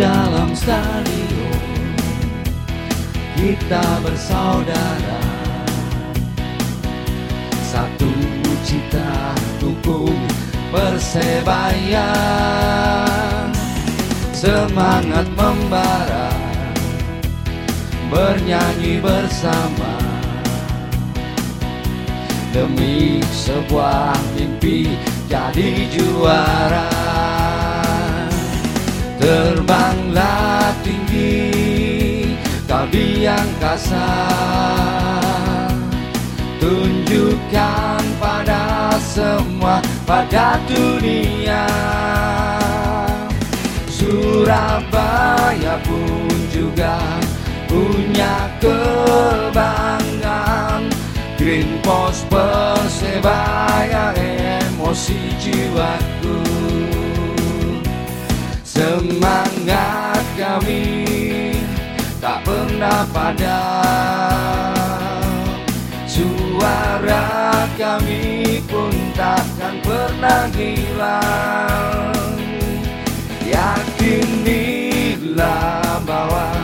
dalam stadion kita bersaudara. Satu cita dukung persebaya semangat membara bernyanyi bersama. Demi sebuah mimpi jadi juara terbanglah tinggi kau di angkasa tunjukkan pada semua pada dunia. Surabaya pun juga punya kebanggaan. Green Post Persebaya emosi jiwaku Semangat kami. Tak pernah padam. Suara kami pun takkan pernah hilang. Yakinilah bahwa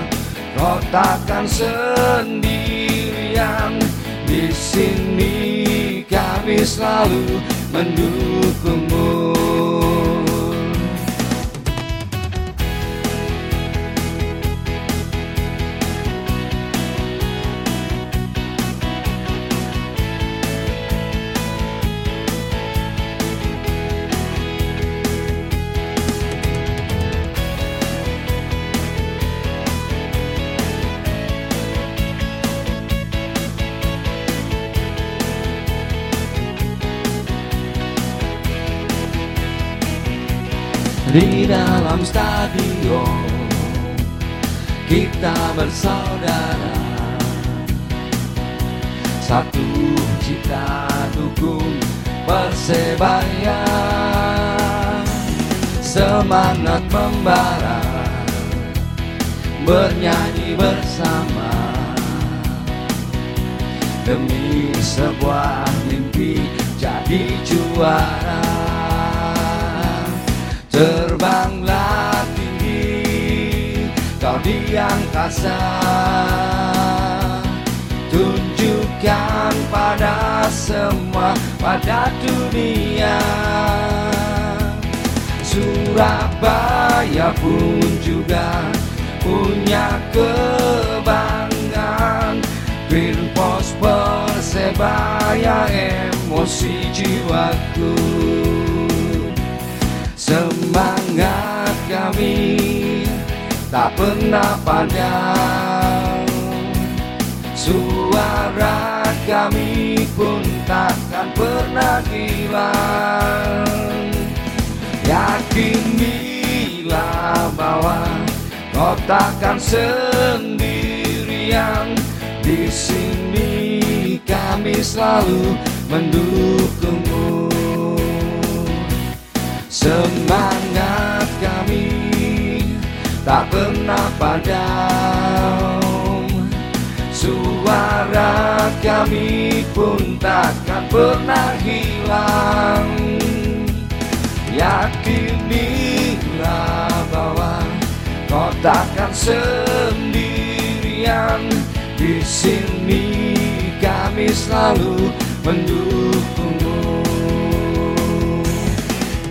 kau takkan sendirian. Di sini kami selalu mendukungmu. Di dalam stadion. Kita bersaudara. Satu cita dukung Persebaya. Semangat membara. Bernyanyi bersama. Demi sebuah mimpi jadi juara Terbanglah tinggi kau di angkasa. Tunjukkan pada semua pada dunia. Surabaya pun juga punya kebanggaan. Green Post Persebaya emosi jiwaku tak pernah padam Suara kami pun takkan pernah hilang Yakinilah bahwa kau takkan sendirian. Di sini kami selalu mendukungmu. Semangat kami tak pernah padam Suara kami pun takkan pernah hilang. Yakinilah bahwa kau takkan sendirian. Di sini kami selalu mendukungmu.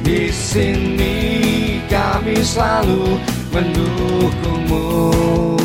Di sini kami selalu mendukungmu.